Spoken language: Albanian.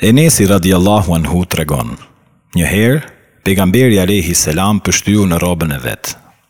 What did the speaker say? Enesi radiallahu anhu të regon, një herë, pegamberi a lehi selam pështyu në robën e vetë,